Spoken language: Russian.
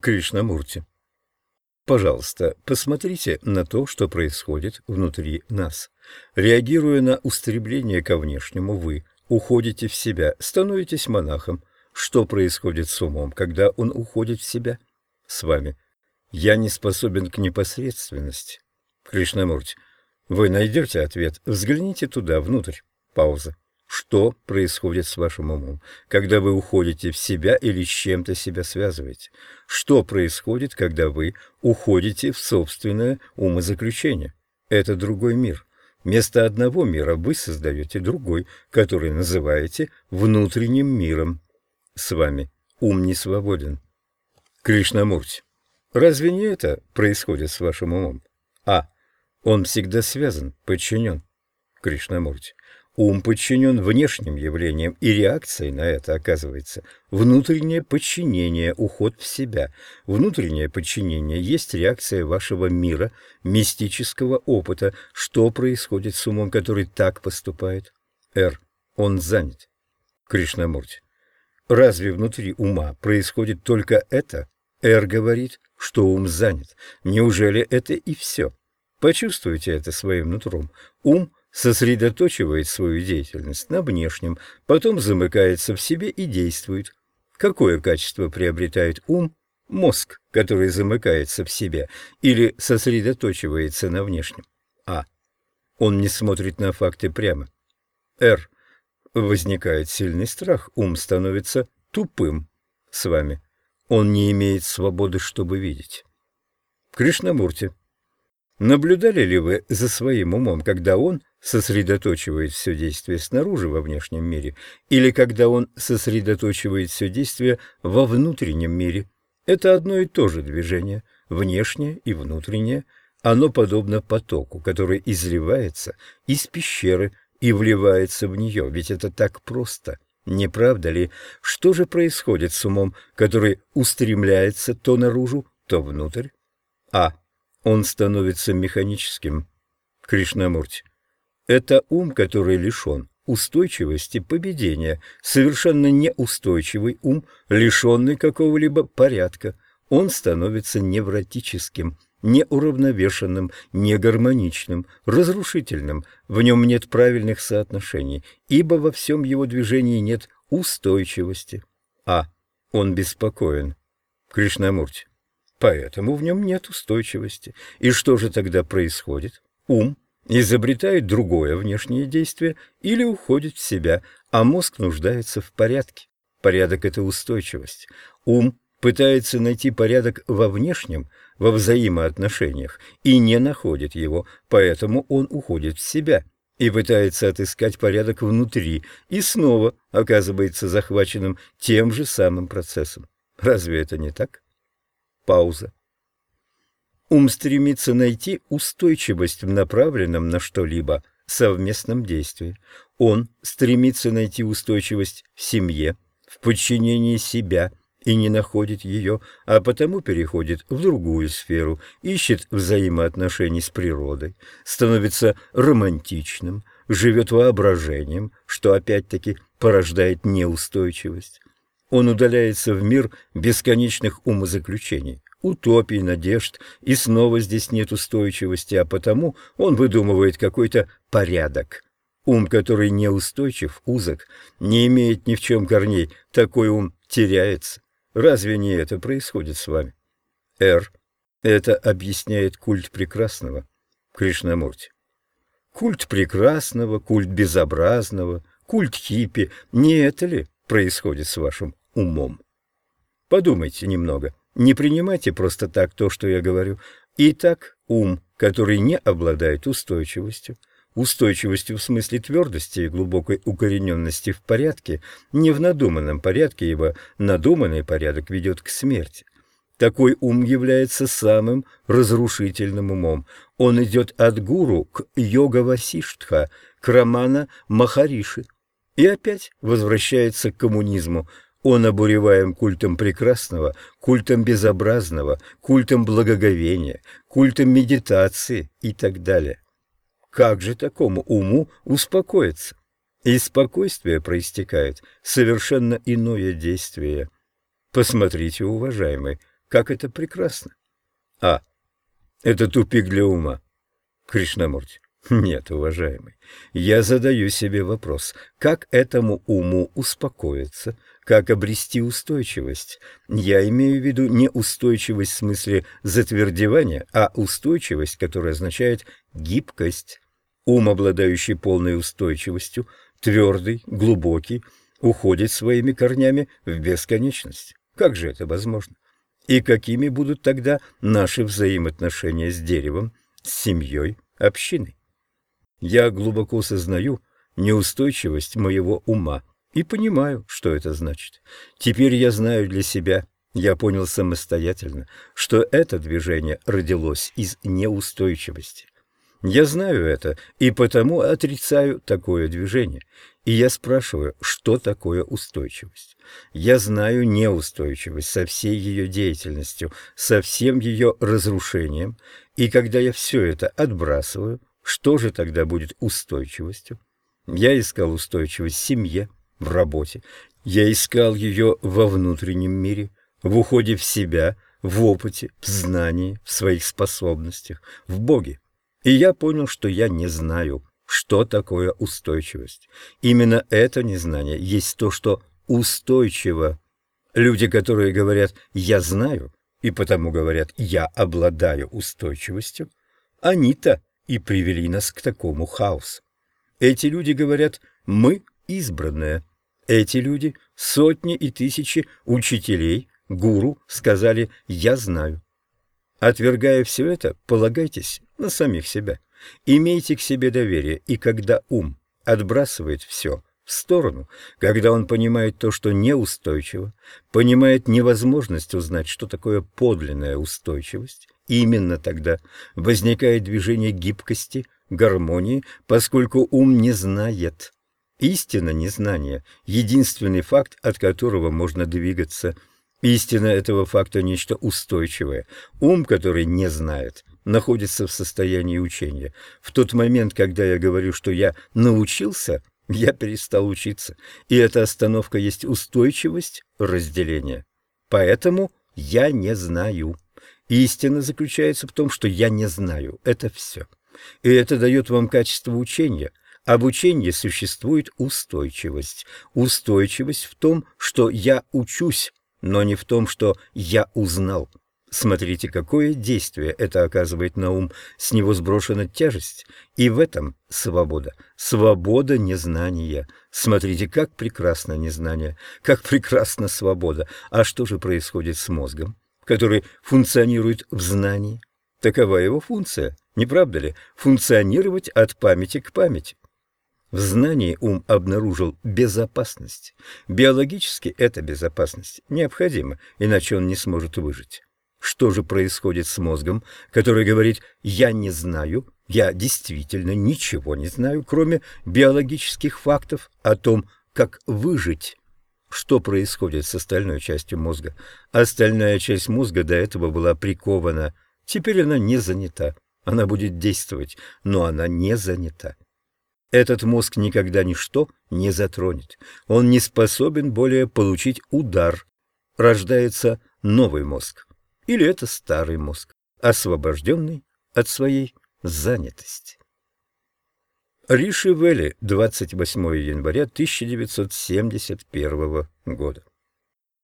Кришнамурти. Пожалуйста, посмотрите на то, что происходит внутри нас. Реагируя на устремление ко внешнему, вы уходите в себя, становитесь монахом. Что происходит с умом, когда он уходит в себя? С вами. Я не способен к непосредственности. Кришнамурти. Вы найдете ответ. Взгляните туда, внутрь. Пауза. Что происходит с вашим умом, когда вы уходите в себя или с чем-то себя связываете? Что происходит, когда вы уходите в собственное умозаключение? Это другой мир. Вместо одного мира вы создаете другой, который называете внутренним миром. С вами ум не свободен. Кришнамурти, разве не это происходит с вашим умом? А. Он всегда связан, подчинен. Кришнамурти. Ум подчинен внешним явлениям, и реакцией на это оказывается внутреннее подчинение, уход в себя. Внутреннее подчинение есть реакция вашего мира, мистического опыта. Что происходит с умом, который так поступает? Р. Он занят. Кришнамурти. Разве внутри ума происходит только это? Р говорит, что ум занят. Неужели это и все? Почувствуйте это своим нутром. Ум сосредоточивает свою деятельность на внешнем, потом замыкается в себе и действует. Какое качество приобретает ум? Мозг, который замыкается в себе или сосредоточивается на внешнем. А. Он не смотрит на факты прямо. Р. Возникает сильный страх, ум становится тупым с вами. Он не имеет свободы, чтобы видеть. Кришнамурти. Наблюдали ли вы за своим умом, когда он сосредоточивает все действие снаружи во внешнем мире, или когда он сосредоточивает все действие во внутреннем мире? Это одно и то же движение, внешнее и внутреннее. Оно подобно потоку, который изливается из пещеры и вливается в нее, ведь это так просто. Не правда ли? Что же происходит с умом, который устремляется то наружу, то внутрь? А он становится механическим. Кришнамурти. Это ум, который лишен устойчивости победения, совершенно неустойчивый ум, лишенный какого-либо порядка. Он становится невротическим, неуравновешенным, негармоничным, разрушительным. В нем нет правильных соотношений, ибо во всем его движении нет устойчивости. А. Он беспокоен. Кришнамурти. Поэтому в нем нет устойчивости. И что же тогда происходит? Ум изобретает другое внешнее действие или уходит в себя, а мозг нуждается в порядке. Порядок — это устойчивость. Ум пытается найти порядок во внешнем, во взаимоотношениях, и не находит его, поэтому он уходит в себя и пытается отыскать порядок внутри, и снова оказывается захваченным тем же самым процессом. Разве это не так? Пауза. Ум стремится найти устойчивость в направленном на что-либо совместном действии. Он стремится найти устойчивость в семье, в подчинении себя и не находит ее, а потому переходит в другую сферу, ищет взаимоотношений с природой, становится романтичным, живет воображением, что опять-таки порождает неустойчивость. Он удаляется в мир бесконечных умозаключений, утопий, надежд, и снова здесь нет устойчивости, а потому он выдумывает какой-то порядок. Ум, который неустойчив, узок, не имеет ни в чем корней, такой ум теряется. Разве не это происходит с вами? Р. Это объясняет культ прекрасного. Кришнамурти. Культ прекрасного, культ безобразного, культ хиппи. Не это ли происходит с вашим умом. Подумайте немного, не принимайте просто так то, что я говорю. Итак, ум, который не обладает устойчивостью, устойчивостью в смысле твердости и глубокой укорененности в порядке, не в надуманном порядке, ибо надуманный порядок ведет к смерти. Такой ум является самым разрушительным умом. Он идет от гуру к йога-васиштха, к рамана Махариши, и опять возвращается к коммунизму, он обуреваем культом прекрасного, культом безобразного, культом благоговения, культом медитации и так далее. Как же такому уму успокоиться? Из спокойствия проистекает совершенно иное действие. Посмотрите, уважаемый, Как это прекрасно! А. Это тупик для ума. Кришнамурти. Нет, уважаемый, я задаю себе вопрос, как этому уму успокоиться, как обрести устойчивость. Я имею в виду не устойчивость в смысле затвердевания, а устойчивость, которая означает гибкость. Ум, обладающий полной устойчивостью, твердый, глубокий, уходит своими корнями в бесконечность. Как же это возможно? И какими будут тогда наши взаимоотношения с деревом, с семьей, общиной? Я глубоко сознаю неустойчивость моего ума и понимаю, что это значит. Теперь я знаю для себя, я понял самостоятельно, что это движение родилось из неустойчивости. Я знаю это и потому отрицаю такое движение. И я спрашиваю, что такое устойчивость? Я знаю неустойчивость со всей ее деятельностью, со всем ее разрушением, и когда я все это отбрасываю, что же тогда будет устойчивостью? Я искал устойчивость в семье, в работе. Я искал ее во внутреннем мире, в уходе в себя, в опыте, в знании, в своих способностях, в Боге. И я понял, что я не знаю, что такое устойчивость. Именно это незнание есть то, что устойчиво. Люди, которые говорят «я знаю», и потому говорят «я обладаю устойчивостью», они-то и привели нас к такому хаосу. Эти люди говорят «мы избранные». Эти люди, сотни и тысячи учителей, гуру, сказали «я знаю». Отвергая все это, полагайтесь на самих себя. Имейте к себе доверие, и когда ум отбрасывает все в сторону, когда он понимает то, что неустойчиво, понимает невозможность узнать, что такое подлинная устойчивость, именно тогда возникает движение гибкости, гармонии, поскольку ум не знает. Истина незнания — единственный факт, от которого можно двигаться. Истина этого факта — нечто устойчивое. Ум, который не знает, находится в состоянии учения. В тот момент, когда я говорю, что я научился, я перестал учиться, и эта остановка есть устойчивость разделения. Поэтому я не знаю. Истина заключается в том, что я не знаю. Это все. И это дает вам качество учения. Об учении существует устойчивость. Устойчивость в том, что я учусь, но не в том, что я узнал. Смотрите, какое действие это оказывает на ум, с него сброшена тяжесть, и в этом свобода, свобода незнания. Смотрите, как прекрасно незнание, как прекрасна свобода. А что же происходит с мозгом, который функционирует в знании? Такова его функция, не правда ли? Функционировать от памяти к памяти. В знании ум обнаружил безопасность. Биологически эта безопасность необходима, иначе он не сможет выжить. Что же происходит с мозгом, который говорит «я не знаю», «я действительно ничего не знаю, кроме биологических фактов о том, как выжить»? Что происходит с остальной частью мозга? Остальная часть мозга до этого была прикована, теперь она не занята. Она будет действовать, но она не занята. Этот мозг никогда ничто не затронет. Он не способен более получить удар. Рождается новый мозг или это старый мозг, освобожденный от своей занятости. Риши Вэлли, 28 января 1971 года.